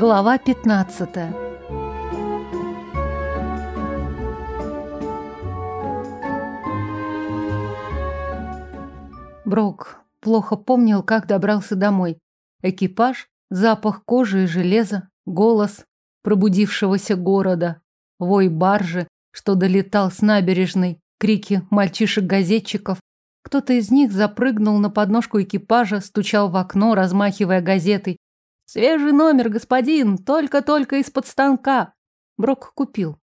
Глава 15. Брок плохо помнил, как добрался домой. Экипаж, запах кожи и железа, голос пробудившегося города, вой баржи, что долетал с набережной, крики мальчишек-газетчиков. Кто-то из них запрыгнул на подножку экипажа, стучал в окно, размахивая газетой. «Свежий номер, господин! Только-только из-под станка!» Брок купил.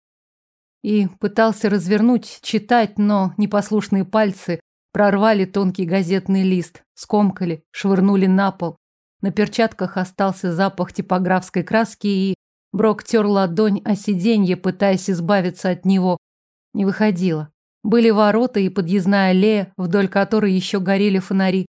И пытался развернуть, читать, но непослушные пальцы прорвали тонкий газетный лист, скомкали, швырнули на пол. На перчатках остался запах типографской краски, и Брок тер ладонь о сиденье, пытаясь избавиться от него. Не выходило. Были ворота и подъездная аллея, вдоль которой еще горели фонари.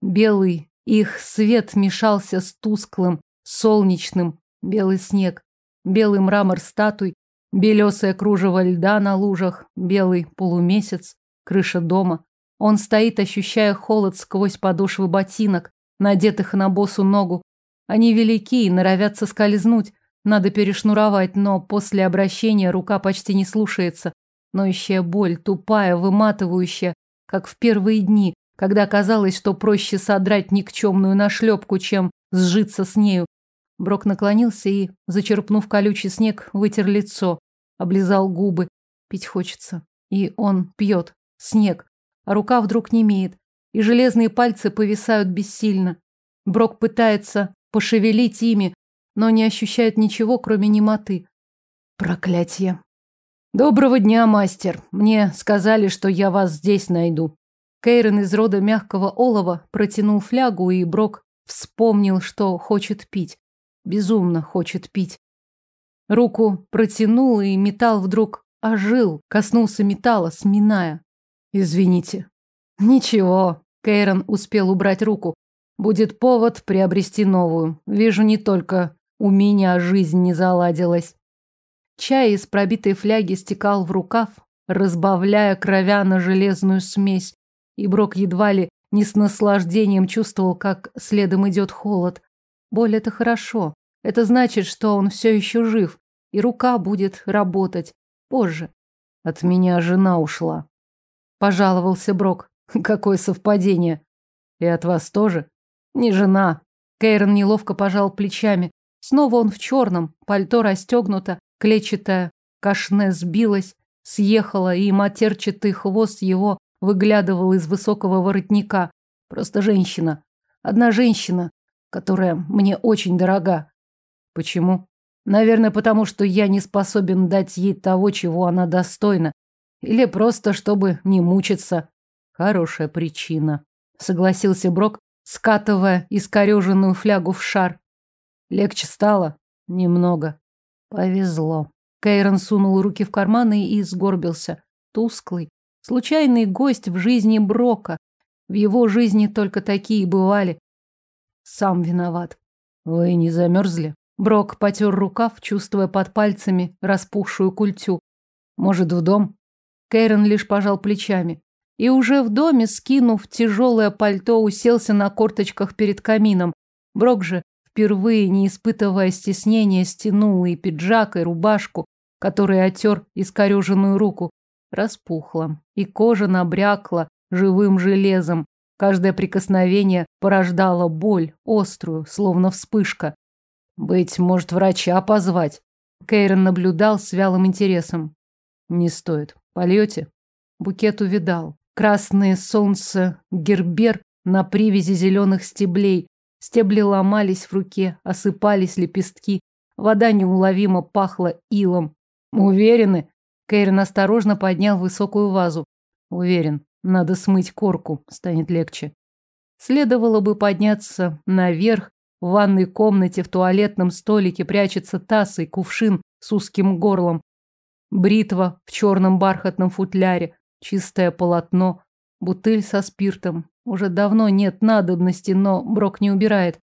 Белый их свет мешался с тусклым, солнечным, белый снег, белый мрамор статуй, белесое кружево льда на лужах, белый полумесяц, крыша дома. Он стоит, ощущая холод сквозь подошвы ботинок, надетых на босу ногу. Они велики и норовят соскользнуть. Надо перешнуровать, но после обращения рука почти не слушается. Ноющая боль, тупая, выматывающая, как в первые дни, когда казалось, что проще содрать никчемную нашлепку, чем сжиться с нею. Брок наклонился и, зачерпнув колючий снег, вытер лицо, облизал губы. Пить хочется. И он пьет. Снег. А рука вдруг не имеет. И железные пальцы повисают бессильно. Брок пытается пошевелить ими, но не ощущает ничего, кроме немоты. Проклятье. Доброго дня, мастер. Мне сказали, что я вас здесь найду. Кейрон из рода мягкого олова протянул флягу, и Брок вспомнил, что хочет пить. Безумно хочет пить. Руку протянул, и металл вдруг ожил, коснулся металла, сминая. Извините. Ничего. Кейрон успел убрать руку. Будет повод приобрести новую. Вижу, не только у меня жизнь не заладилась. Чай из пробитой фляги стекал в рукав, разбавляя кровяно-железную смесь, и Брок едва ли не с наслаждением чувствовал, как следом идет холод. Боль — это хорошо. Это значит, что он все еще жив, и рука будет работать. Позже. От меня жена ушла. Пожаловался Брок. Какое совпадение. И от вас тоже? Не жена. Кейрон неловко пожал плечами. Снова он в черном, пальто расстегнуто, Клетчатая кашне сбилась, съехала, и матерчатый хвост его выглядывал из высокого воротника. Просто женщина. Одна женщина, которая мне очень дорога. Почему? Наверное, потому что я не способен дать ей того, чего она достойна. Или просто, чтобы не мучиться. Хорошая причина. Согласился Брок, скатывая искореженную флягу в шар. Легче стало? Немного. Повезло. Кейрон сунул руки в карманы и сгорбился. Тусклый, случайный гость в жизни Брока. В его жизни только такие бывали. Сам виноват. Вы не замерзли? Брок потер рукав, чувствуя под пальцами распухшую культю. Может, в дом? Кейрон лишь пожал плечами. И уже в доме, скинув тяжелое пальто, уселся на корточках перед камином. Брок же впервые, не испытывая стеснения, стянул и пиджак, и рубашку, который отер искореженную руку. Распухла, и кожа набрякла живым железом. Каждое прикосновение порождало боль, острую, словно вспышка. «Быть может, врача позвать?» Кейрон наблюдал с вялым интересом. «Не стоит. Польете?» Букет увидал. Красное солнце, гербер на привязи зеленых стеблей, Стебли ломались в руке, осыпались лепестки. Вода неуловимо пахла илом. «Уверены?» Кэрин осторожно поднял высокую вазу. «Уверен. Надо смыть корку. Станет легче». Следовало бы подняться наверх. В ванной комнате в туалетном столике прячется таз и кувшин с узким горлом. Бритва в черном бархатном футляре. Чистое полотно. Бутыль со спиртом. Уже давно нет надобности, но Брок не убирает.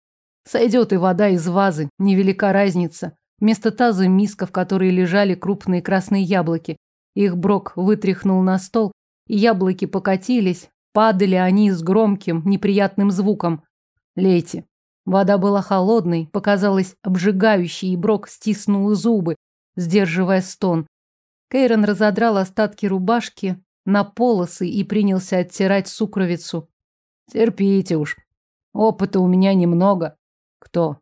Сойдет и вода из вазы, невелика разница. Вместо таза миска, в которой лежали крупные красные яблоки. Их Брок вытряхнул на стол, и яблоки покатились, падали они с громким, неприятным звуком. Лейте. Вода была холодной, показалась обжигающей, и Брок стиснул зубы, сдерживая стон. Кейрон разодрал остатки рубашки на полосы и принялся оттирать сукровицу. Терпите уж. Опыта у меня немного. Кто?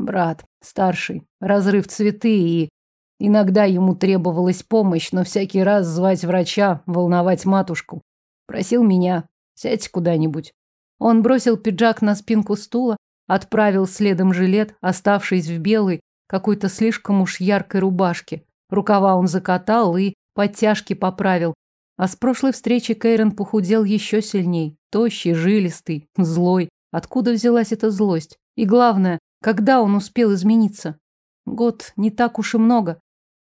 Брат, старший. Разрыв цветы и... Иногда ему требовалась помощь, но всякий раз звать врача, волновать матушку. Просил меня. Сядь куда-нибудь. Он бросил пиджак на спинку стула, отправил следом жилет, оставшись в белой, какой-то слишком уж яркой рубашке. Рукава он закатал и подтяжки поправил. А с прошлой встречи Кейрон похудел еще сильней. Тощий, жилистый, злой. Откуда взялась эта злость? И главное, когда он успел измениться? Год не так уж и много.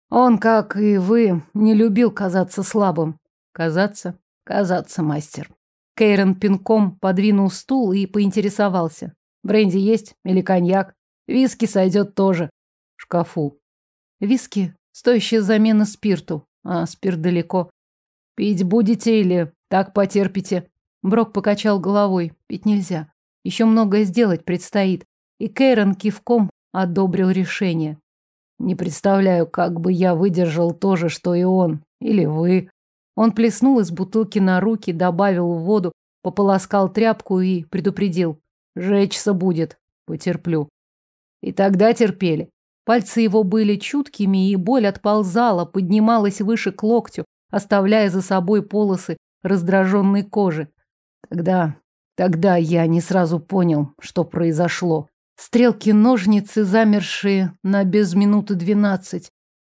Он, как и вы, не любил казаться слабым. Казаться? Казаться, мастер. Кейрон пинком подвинул стул и поинтересовался. Бренди есть или коньяк? Виски сойдет тоже. В шкафу. Виски – стоящая замена спирту, а спирт далеко. Пить будете или так потерпите? Брок покачал головой. Пить нельзя. Еще многое сделать предстоит. И Кейрон кивком одобрил решение. Не представляю, как бы я выдержал то же, что и он. Или вы. Он плеснул из бутылки на руки, добавил в воду, пополоскал тряпку и предупредил. Жечься будет. Потерплю. И тогда терпели. Пальцы его были чуткими, и боль отползала, поднималась выше к локтю, оставляя за собой полосы раздраженной кожи. Тогда, тогда я не сразу понял, что произошло. Стрелки-ножницы, замершие на без минуты двенадцать.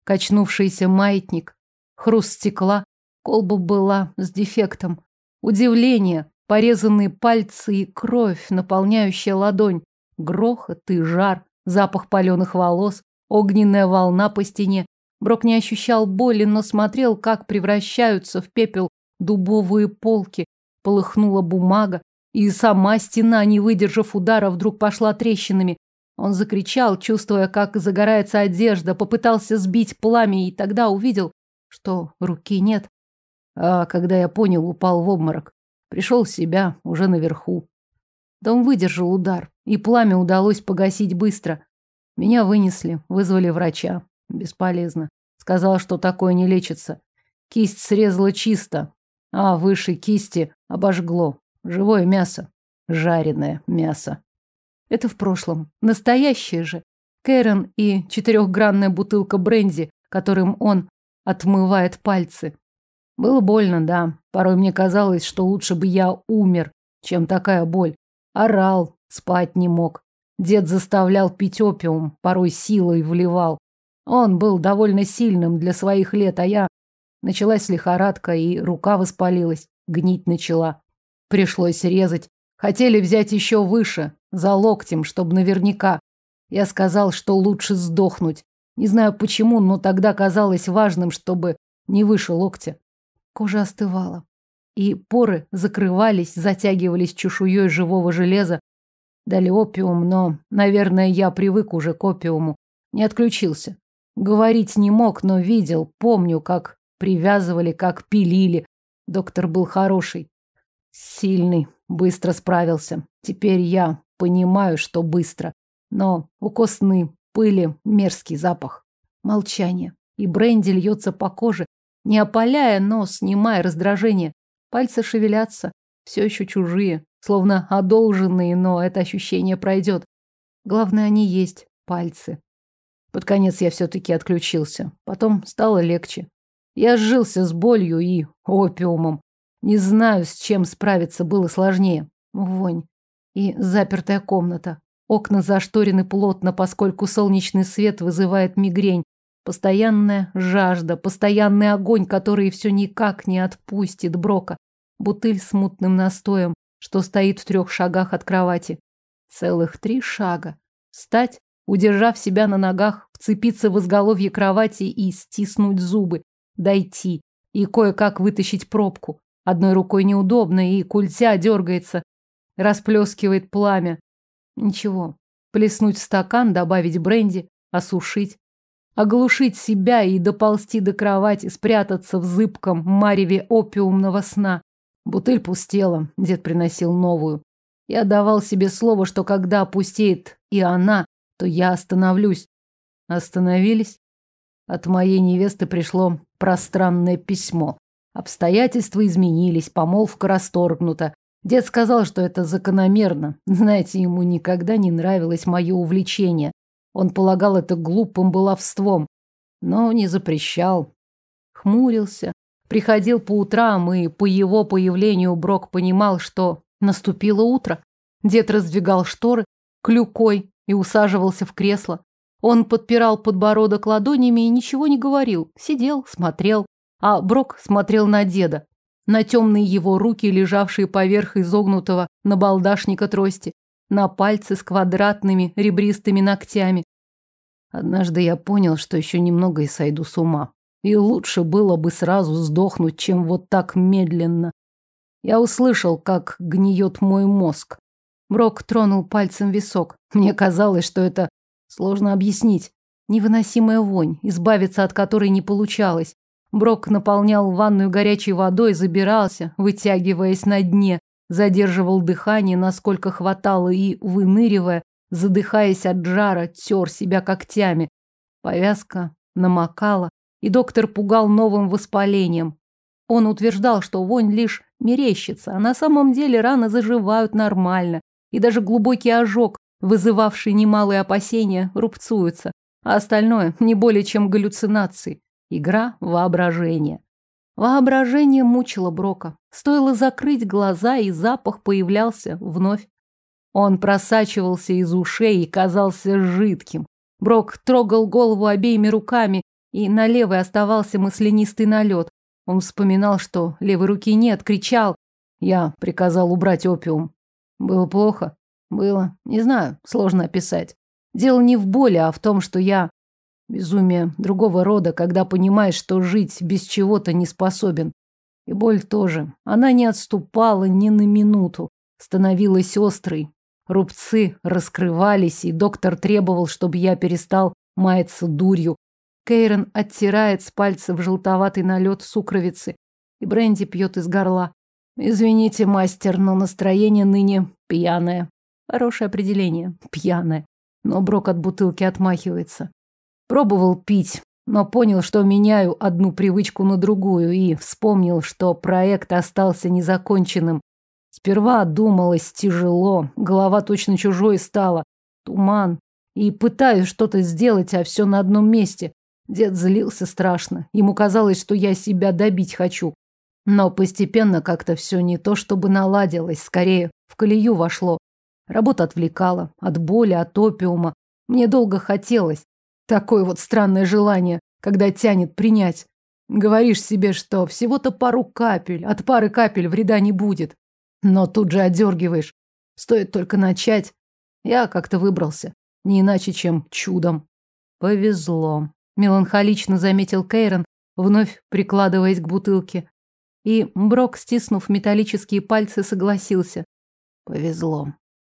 Качнувшийся маятник. Хруст стекла. Колба была с дефектом. Удивление, порезанные пальцы и кровь, наполняющая ладонь. Грохот и жар, запах паленых волос, огненная волна по стене. Брок не ощущал боли, но смотрел, как превращаются в пепел дубовые полки. Полыхнула бумага, и сама стена, не выдержав удара, вдруг пошла трещинами. Он закричал, чувствуя, как загорается одежда, попытался сбить пламя, и тогда увидел, что руки нет. А когда я понял, упал в обморок. Пришел в себя, уже наверху. Да он выдержал удар, и пламя удалось погасить быстро. Меня вынесли, вызвали врача. Бесполезно. Сказал, что такое не лечится. Кисть срезала чисто, а выше кисти обожгло. Живое мясо. Жареное мясо. Это в прошлом. Настоящее же. Кэрон и четырехгранная бутылка бренди, которым он отмывает пальцы. Было больно, да. Порой мне казалось, что лучше бы я умер, чем такая боль. Орал, спать не мог. Дед заставлял пить опиум, порой силой вливал. Он был довольно сильным для своих лет, а я... Началась лихорадка, и рука воспалилась, гнить начала. Пришлось резать. Хотели взять еще выше, за локтем, чтобы наверняка. Я сказал, что лучше сдохнуть. Не знаю почему, но тогда казалось важным, чтобы не выше локтя. Кожа остывала. И поры закрывались, затягивались чешуей живого железа. Дали опиум, но, наверное, я привык уже к опиуму. Не отключился. Говорить не мог, но видел, помню, как привязывали, как пилили. Доктор был хороший. Сильный, быстро справился. Теперь я понимаю, что быстро. Но у костны пыли мерзкий запах. Молчание. И бренди льется по коже, не опаляя, но снимая раздражение. Пальцы шевелятся, все еще чужие, словно одолженные, но это ощущение пройдет. Главное, они есть, пальцы. Под конец я все-таки отключился. Потом стало легче. Я сжился с болью и опиумом. Не знаю, с чем справиться было сложнее. Вонь. И запертая комната. Окна зашторены плотно, поскольку солнечный свет вызывает мигрень. Постоянная жажда, постоянный огонь, который все никак не отпустит Брока. Бутыль с мутным настоем, что стоит в трех шагах от кровати. Целых три шага. Встать, удержав себя на ногах, вцепиться в изголовье кровати и стиснуть зубы. Дойти. И кое-как вытащить пробку. Одной рукой неудобно, и культя дергается, расплескивает пламя. Ничего. Плеснуть в стакан, добавить бренди, осушить. Оглушить себя и доползти до кровати, спрятаться в зыбком мареве опиумного сна. Бутыль пустела, дед приносил новую. Я давал себе слово, что когда опустеет и она, то я остановлюсь. Остановились. От моей невесты пришло пространное письмо. Обстоятельства изменились, помолвка расторгнута. Дед сказал, что это закономерно. Знаете, ему никогда не нравилось мое увлечение. Он полагал это глупым баловством, но не запрещал. Хмурился, приходил по утрам, и по его появлению Брок понимал, что наступило утро. Дед раздвигал шторы клюкой и усаживался в кресло. Он подпирал подбородок ладонями и ничего не говорил, сидел, смотрел. А Брок смотрел на деда, на темные его руки, лежавшие поверх изогнутого набалдашника трости, на пальцы с квадратными ребристыми ногтями. Однажды я понял, что еще немного и сойду с ума. И лучше было бы сразу сдохнуть, чем вот так медленно. Я услышал, как гниет мой мозг. Брок тронул пальцем висок. Мне казалось, что это сложно объяснить. Невыносимая вонь, избавиться от которой не получалось. Брок наполнял ванную горячей водой, забирался, вытягиваясь на дне, задерживал дыхание, насколько хватало, и, выныривая, задыхаясь от жара, тер себя когтями. Повязка намокала, и доктор пугал новым воспалением. Он утверждал, что вонь лишь мерещится, а на самом деле раны заживают нормально, и даже глубокий ожог, вызывавший немалые опасения, рубцуется, а остальное не более чем галлюцинации. Игра воображения. Воображение мучило Брока. Стоило закрыть глаза, и запах появлялся вновь. Он просачивался из ушей и казался жидким. Брок трогал голову обеими руками, и на левой оставался маслянистый налет. Он вспоминал, что левой руки нет, кричал. Я приказал убрать опиум. Было плохо? Было. Не знаю, сложно описать. Дело не в боли, а в том, что я Безумие другого рода, когда понимаешь, что жить без чего-то не способен. И боль тоже. Она не отступала ни на минуту. Становилась острой. Рубцы раскрывались, и доктор требовал, чтобы я перестал маяться дурью. Кейрон оттирает с пальцев желтоватый налет сукровицы, и Бренди пьет из горла. Извините, мастер, но настроение ныне пьяное. Хорошее определение. Пьяное. Но Брок от бутылки отмахивается. Пробовал пить, но понял, что меняю одну привычку на другую и вспомнил, что проект остался незаконченным. Сперва думалось тяжело, голова точно чужой стала, туман, и пытаюсь что-то сделать, а все на одном месте. Дед злился страшно, ему казалось, что я себя добить хочу. Но постепенно как-то все не то, чтобы наладилось, скорее в колею вошло. Работа отвлекала от боли, от опиума. Мне долго хотелось, Такое вот странное желание, когда тянет принять. Говоришь себе, что всего-то пару капель, от пары капель вреда не будет. Но тут же отдергиваешь. Стоит только начать. Я как-то выбрался. Не иначе, чем чудом. Повезло. Меланхолично заметил Кейрон, вновь прикладываясь к бутылке. И Брок, стиснув металлические пальцы, согласился. Повезло.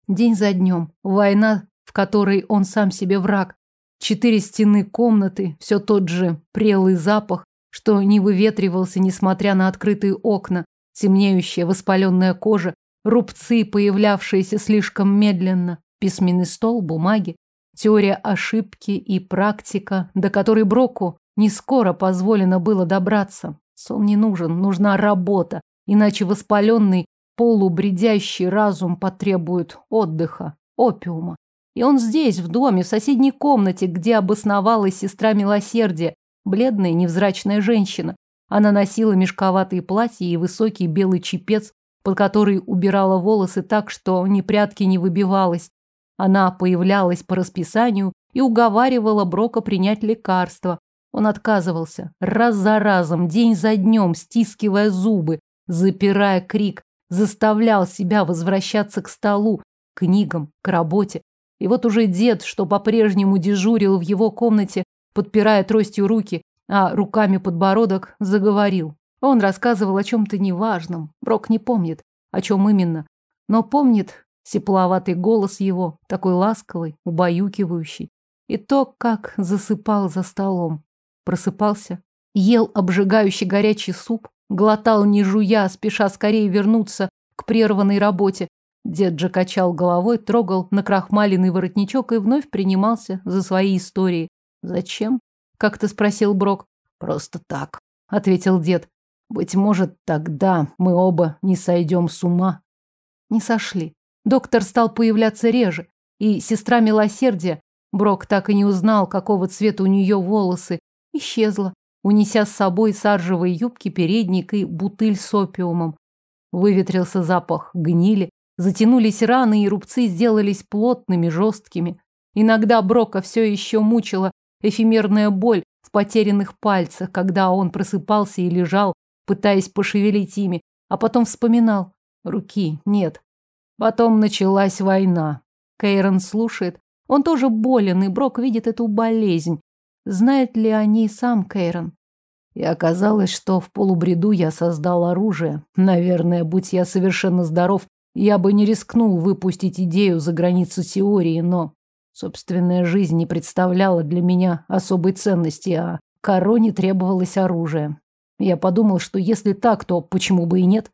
День за днем. Война, в которой он сам себе враг. Четыре стены комнаты, все тот же прелый запах, что не выветривался, несмотря на открытые окна, темнеющая воспаленная кожа, рубцы, появлявшиеся слишком медленно, письменный стол, бумаги, теория ошибки и практика, до которой Броку не скоро позволено было добраться. Сон не нужен, нужна работа, иначе воспаленный, полубредящий разум потребует отдыха, опиума. И он здесь, в доме, в соседней комнате, где обосновалась сестра милосердия, бледная невзрачная женщина. Она носила мешковатые платья и высокий белый чепец, под который убирала волосы так, что ни прядки не выбивалось. Она появлялась по расписанию и уговаривала Брока принять лекарство. Он отказывался, раз за разом, день за днем, стискивая зубы, запирая крик, заставлял себя возвращаться к столу, книгам, к работе, и вот уже дед, что по-прежнему дежурил в его комнате, подпирая тростью руки, а руками подбородок, заговорил. Он рассказывал о чем-то неважном. Брок не помнит, о чем именно. Но помнит сепловатый голос его, такой ласковый, убаюкивающий. И то, как засыпал за столом. Просыпался, ел обжигающий горячий суп, глотал не жуя, спеша скорее вернуться к прерванной работе, Дед же качал головой, трогал накрахмаленный воротничок и вновь принимался за свои истории. «Зачем?» – как-то спросил Брок. «Просто так», – ответил дед. «Быть может, тогда мы оба не сойдем с ума». Не сошли. Доктор стал появляться реже, и сестра милосердия, Брок так и не узнал, какого цвета у нее волосы, исчезла, унеся с собой саржевые юбки, передник и бутыль с опиумом. Выветрился запах гнили, затянулись раны и рубцы сделались плотными, жесткими. Иногда Брока все еще мучила эфемерная боль в потерянных пальцах, когда он просыпался и лежал, пытаясь пошевелить ими, а потом вспоминал. Руки нет. Потом началась война. Кейрон слушает. Он тоже болен, и Брок видит эту болезнь. Знает ли о ней сам Кейрон? И оказалось, что в полубреду я создал оружие. Наверное, будь я совершенно здоров, я бы не рискнул выпустить идею за границу теории, но собственная жизнь не представляла для меня особой ценности, а короне требовалось оружие. Я подумал, что если так, то почему бы и нет?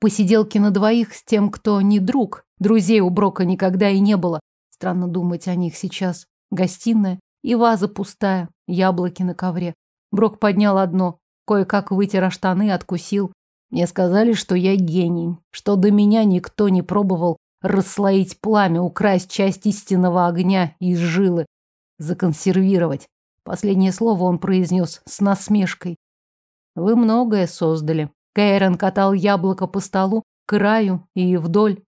Посиделки на двоих с тем, кто не друг. Друзей у Брока никогда и не было. Странно думать о них сейчас. Гостиная и ваза пустая, яблоки на ковре. Брок поднял одно, кое-как вытер штаны, откусил. Мне сказали, что я гений, что до меня никто не пробовал расслоить пламя, украсть часть истинного огня из жилы, законсервировать. Последнее слово он произнес с насмешкой. Вы многое создали. Кейрон катал яблоко по столу, краю и вдоль.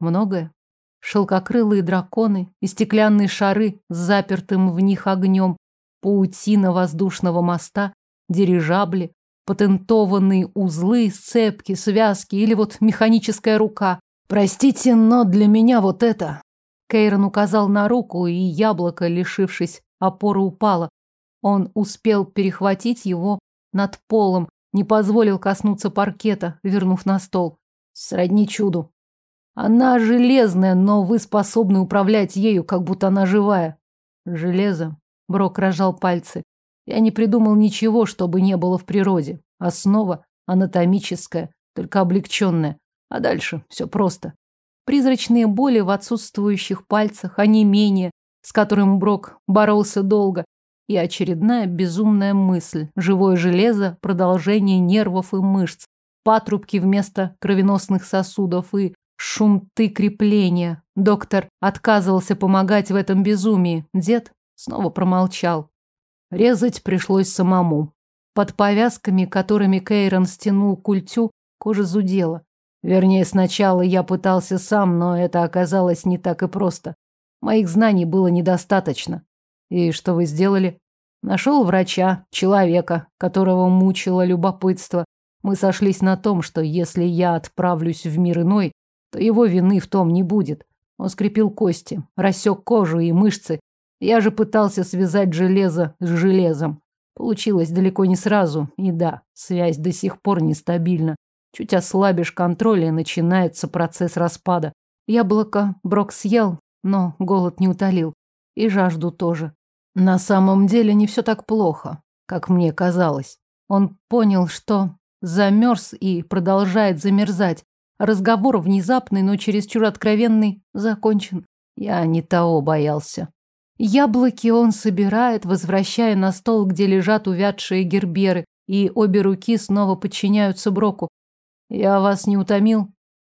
Многое. Шелкокрылые драконы и стеклянные шары с запертым в них огнем, паутина воздушного моста, дирижабли, патентованные узлы, сцепки, связки или вот механическая рука. Простите, но для меня вот это. Кейрон указал на руку, и яблоко, лишившись опоры, упало. Он успел перехватить его над полом, не позволил коснуться паркета, вернув на стол. Сродни чуду. Она железная, но вы способны управлять ею, как будто она живая. Железо Брок рожал пальцы. Я не придумал ничего, чтобы не было в природе. Основа анатомическая, только облегченная. А дальше все просто. Призрачные боли в отсутствующих пальцах, не менее, с которым Брок боролся долго, и очередная безумная мысль. Живое железо, продолжение нервов и мышц, патрубки вместо кровеносных сосудов и шумты крепления. Доктор отказывался помогать в этом безумии. Дед Снова промолчал. Резать пришлось самому. Под повязками, которыми Кейрон стянул культю, кожа зудела. Вернее, сначала я пытался сам, но это оказалось не так и просто. Моих знаний было недостаточно. И что вы сделали? Нашел врача, человека, которого мучило любопытство. Мы сошлись на том, что если я отправлюсь в мир иной, то его вины в том не будет. Он скрепил кости, рассек кожу и мышцы я же пытался связать железо с железом. Получилось далеко не сразу. И да, связь до сих пор нестабильна. Чуть ослабишь контроль, и начинается процесс распада. Яблоко Брок съел, но голод не утолил. И жажду тоже. На самом деле не все так плохо, как мне казалось. Он понял, что замерз и продолжает замерзать. Разговор внезапный, но чересчур откровенный, закончен. Я не того боялся. Яблоки он собирает, возвращая на стол, где лежат увядшие герберы, и обе руки снова подчиняются Броку. «Я вас не утомил?»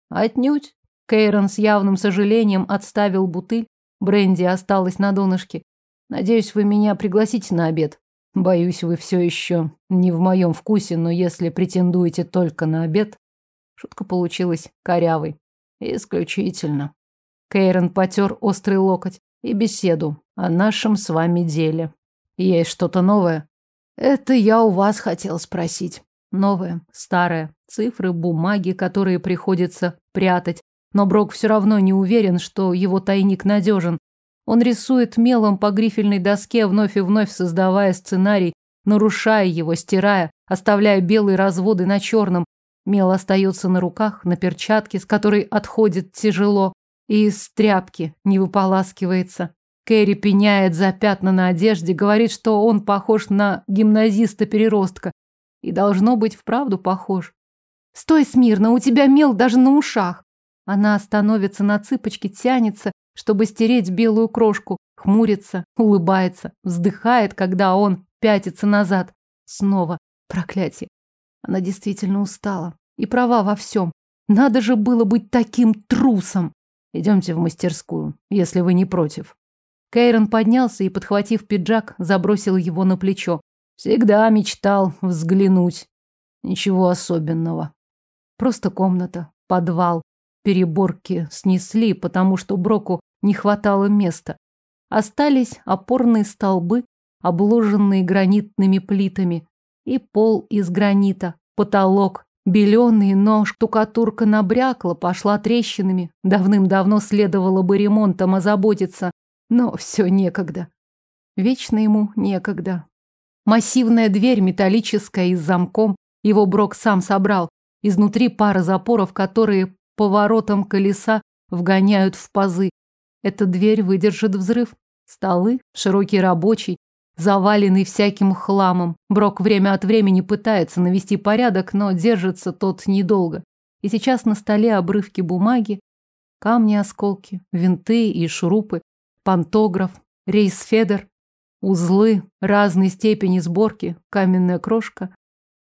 «Отнюдь». Кейрон с явным сожалением отставил бутыль. Бренди осталась на донышке. «Надеюсь, вы меня пригласите на обед. Боюсь, вы все еще не в моем вкусе, но если претендуете только на обед...» Шутка получилась корявой. «Исключительно». Кейрон потер острый локоть и беседу о нашем с вами деле. Есть что-то новое? Это я у вас хотел спросить. Новое, старое, цифры, бумаги, которые приходится прятать. Но Брок все равно не уверен, что его тайник надежен. Он рисует мелом по грифельной доске, вновь и вновь создавая сценарий, нарушая его, стирая, оставляя белые разводы на черном. Мел остается на руках, на перчатке, с которой отходит тяжело, и из тряпки не выполаскивается. Кэрри пеняет за пятна на одежде, говорит, что он похож на гимназиста-переростка. И должно быть вправду похож. «Стой смирно, у тебя мел даже на ушах!» Она становится на цыпочки, тянется, чтобы стереть белую крошку, хмурится, улыбается, вздыхает, когда он пятится назад. Снова проклятие. Она действительно устала. И права во всем. Надо же было быть таким трусом. Идемте в мастерскую, если вы не против. Кейрон поднялся и, подхватив пиджак, забросил его на плечо. Всегда мечтал взглянуть. Ничего особенного. Просто комната, подвал. Переборки снесли, потому что Броку не хватало места. Остались опорные столбы, обложенные гранитными плитами, и пол из гранита, потолок, беленый, но штукатурка набрякла, пошла трещинами. Давным-давно следовало бы ремонтом озаботиться, но все некогда. Вечно ему некогда. Массивная дверь металлическая и с замком, его Брок сам собрал. Изнутри пара запоров, которые поворотом колеса вгоняют в пазы. Эта дверь выдержит взрыв. Столы, широкий рабочий, заваленный всяким хламом. Брок время от времени пытается навести порядок, но держится тот недолго. И сейчас на столе обрывки бумаги, камни, осколки, винты и шурупы, пантограф, рейсфедер, узлы разной степени сборки, каменная крошка,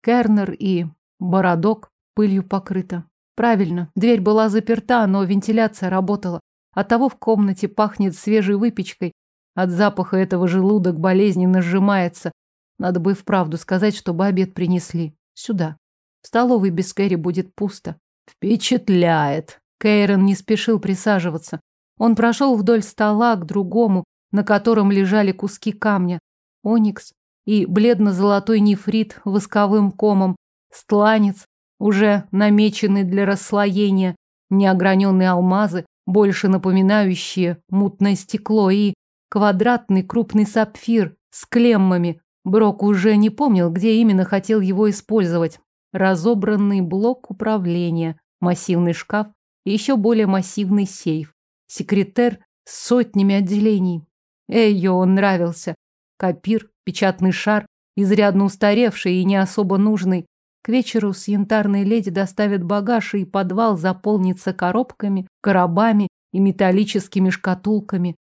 кернер и бородок пылью покрыта. Правильно, дверь была заперта, но вентиляция работала. Оттого в комнате пахнет свежей выпечкой. От запаха этого желудок болезненно сжимается. Надо бы вправду сказать, чтобы обед принесли. Сюда. В столовой без Кэрри будет пусто. Впечатляет. Кейрон не спешил присаживаться. Он прошел вдоль стола к другому, на котором лежали куски камня. Оникс и бледно-золотой нефрит восковым комом, стланец, уже намеченный для расслоения, неограненные алмазы, больше напоминающие мутное стекло, и квадратный крупный сапфир с клеммами. Брок уже не помнил, где именно хотел его использовать. Разобранный блок управления, массивный шкаф и еще более массивный сейф. Секретер с сотнями отделений. Эйо он нравился. Копир, печатный шар, изрядно устаревший и не особо нужный, к вечеру с янтарной леди доставят багаж, и подвал заполнится коробками, коробами и металлическими шкатулками.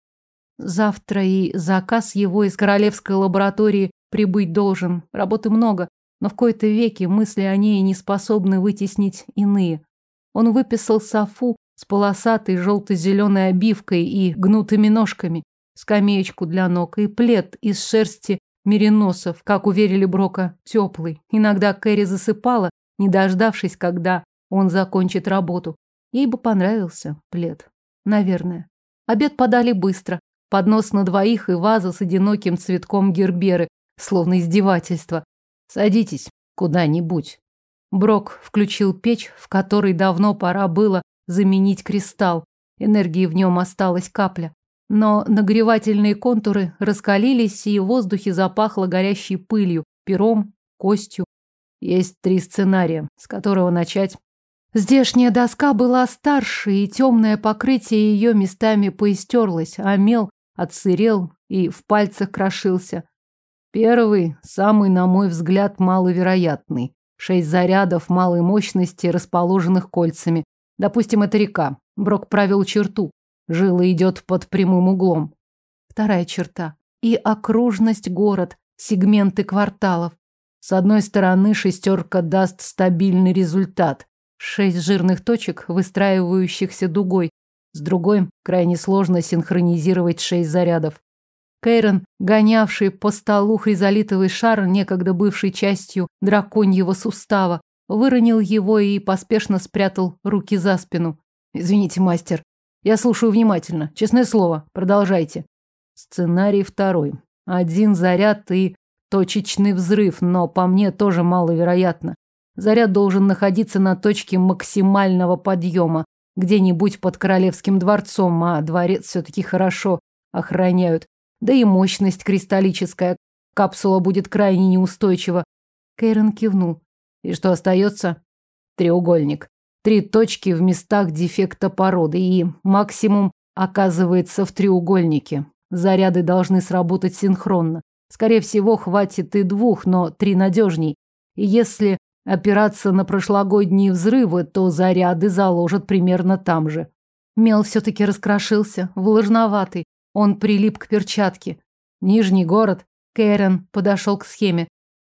Завтра и заказ его из королевской лаборатории прибыть должен. Работы много, но в кои-то веки мысли о ней не способны вытеснить иные. Он выписал софу с полосатой желто-зеленой обивкой и гнутыми ножками, скамеечку для ног и плед из шерсти мериносов, как уверили Брока, теплый. Иногда Кэрри засыпала, не дождавшись, когда он закончит работу. Ей бы понравился плед. Наверное. Обед подали быстро. Поднос на двоих и ваза с одиноким цветком герберы, словно издевательство. Садитесь куда-нибудь. Брок включил печь, в которой давно пора было заменить кристалл. Энергии в нем осталась капля. Но нагревательные контуры раскалились, и в воздухе запахло горящей пылью, пером, костью. Есть три сценария, с которого начать. Здешняя доска была старше, и темное покрытие ее местами поистерлось, а мел отсырел и в пальцах крошился. Первый, самый, на мой взгляд, маловероятный. Шесть зарядов малой мощности, расположенных кольцами. Допустим, это река. Брок провел черту. Жила идет под прямым углом. Вторая черта. И окружность город, сегменты кварталов. С одной стороны, шестерка даст стабильный результат. Шесть жирных точек, выстраивающихся дугой. С другой, крайне сложно синхронизировать шесть зарядов. Кейрон, гонявший по столу хризолитовый шар, некогда бывший частью драконьего сустава, выронил его и поспешно спрятал руки за спину. «Извините, мастер, я слушаю внимательно. Честное слово. Продолжайте. Сценарий второй. Один заряд и точечный взрыв, но по мне тоже маловероятно. Заряд должен находиться на точке максимального подъема, где-нибудь под королевским дворцом, а дворец все-таки хорошо охраняют. Да и мощность кристаллическая. Капсула будет крайне неустойчива. Кейрон кивнул. И что остается? Треугольник. Три точки в местах дефекта породы, и максимум оказывается в треугольнике. Заряды должны сработать синхронно. Скорее всего, хватит и двух, но три надежней. И если опираться на прошлогодние взрывы, то заряды заложат примерно там же. Мел все-таки раскрошился, влажноватый. Он прилип к перчатке. Нижний город. Кэрен подошел к схеме.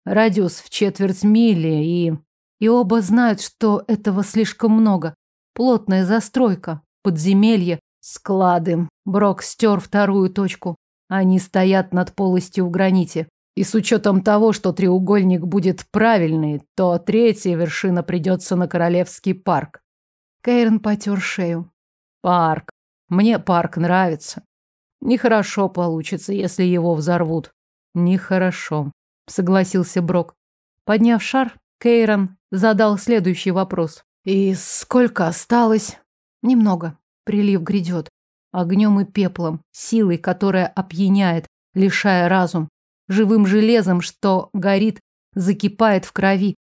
Радиус в четверть мили и... И оба знают, что этого слишком много. Плотная застройка, подземелье, склады. Брок стер вторую точку. Они стоят над полостью в граните. И с учетом того, что треугольник будет правильный, то третья вершина придется на Королевский парк. Кейрон потер шею. Парк. Мне парк нравится. Нехорошо получится, если его взорвут. Нехорошо, согласился Брок. Подняв шар, Кейрон задал следующий вопрос. И сколько осталось? Немного. Прилив грядет. Огнем и пеплом, силой, которая опьяняет, лишая разум, живым железом, что горит, закипает в крови.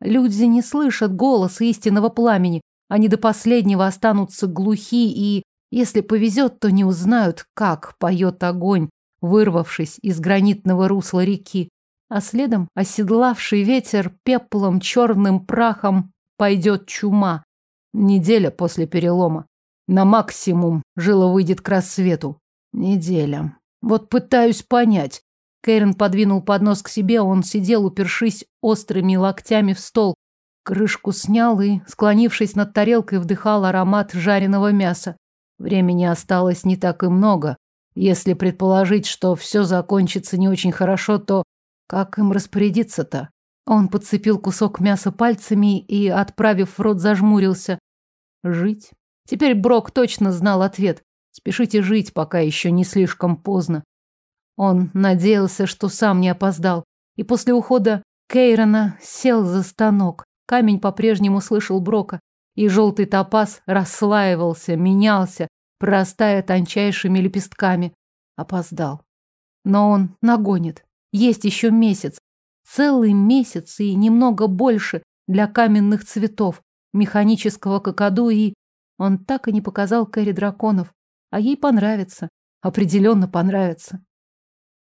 Люди не слышат голос истинного пламени, они до последнего останутся глухи и, если повезет, то не узнают, как поет огонь, вырвавшись из гранитного русла реки. А следом оседлавший ветер пеплом, черным прахом пойдет чума. Неделя после перелома. На максимум жила выйдет к рассвету. Неделя. Вот пытаюсь понять. Кэрен подвинул поднос к себе, он сидел, упершись острыми локтями в стол, Крышку снял и, склонившись над тарелкой, вдыхал аромат жареного мяса. Времени осталось не так и много. Если предположить, что все закончится не очень хорошо, то как им распорядиться-то? Он подцепил кусок мяса пальцами и, отправив в рот, зажмурился. Жить? Теперь Брок точно знал ответ. Спешите жить, пока еще не слишком поздно. Он надеялся, что сам не опоздал. И после ухода Кейрона сел за станок. Камень по-прежнему слышал Брока, и желтый топаз расслаивался, менялся, прорастая тончайшими лепестками. Опоздал. Но он нагонит. Есть еще месяц. Целый месяц и немного больше для каменных цветов, механического кокоду и... Он так и не показал Кэрри драконов. А ей понравится. Определенно понравится.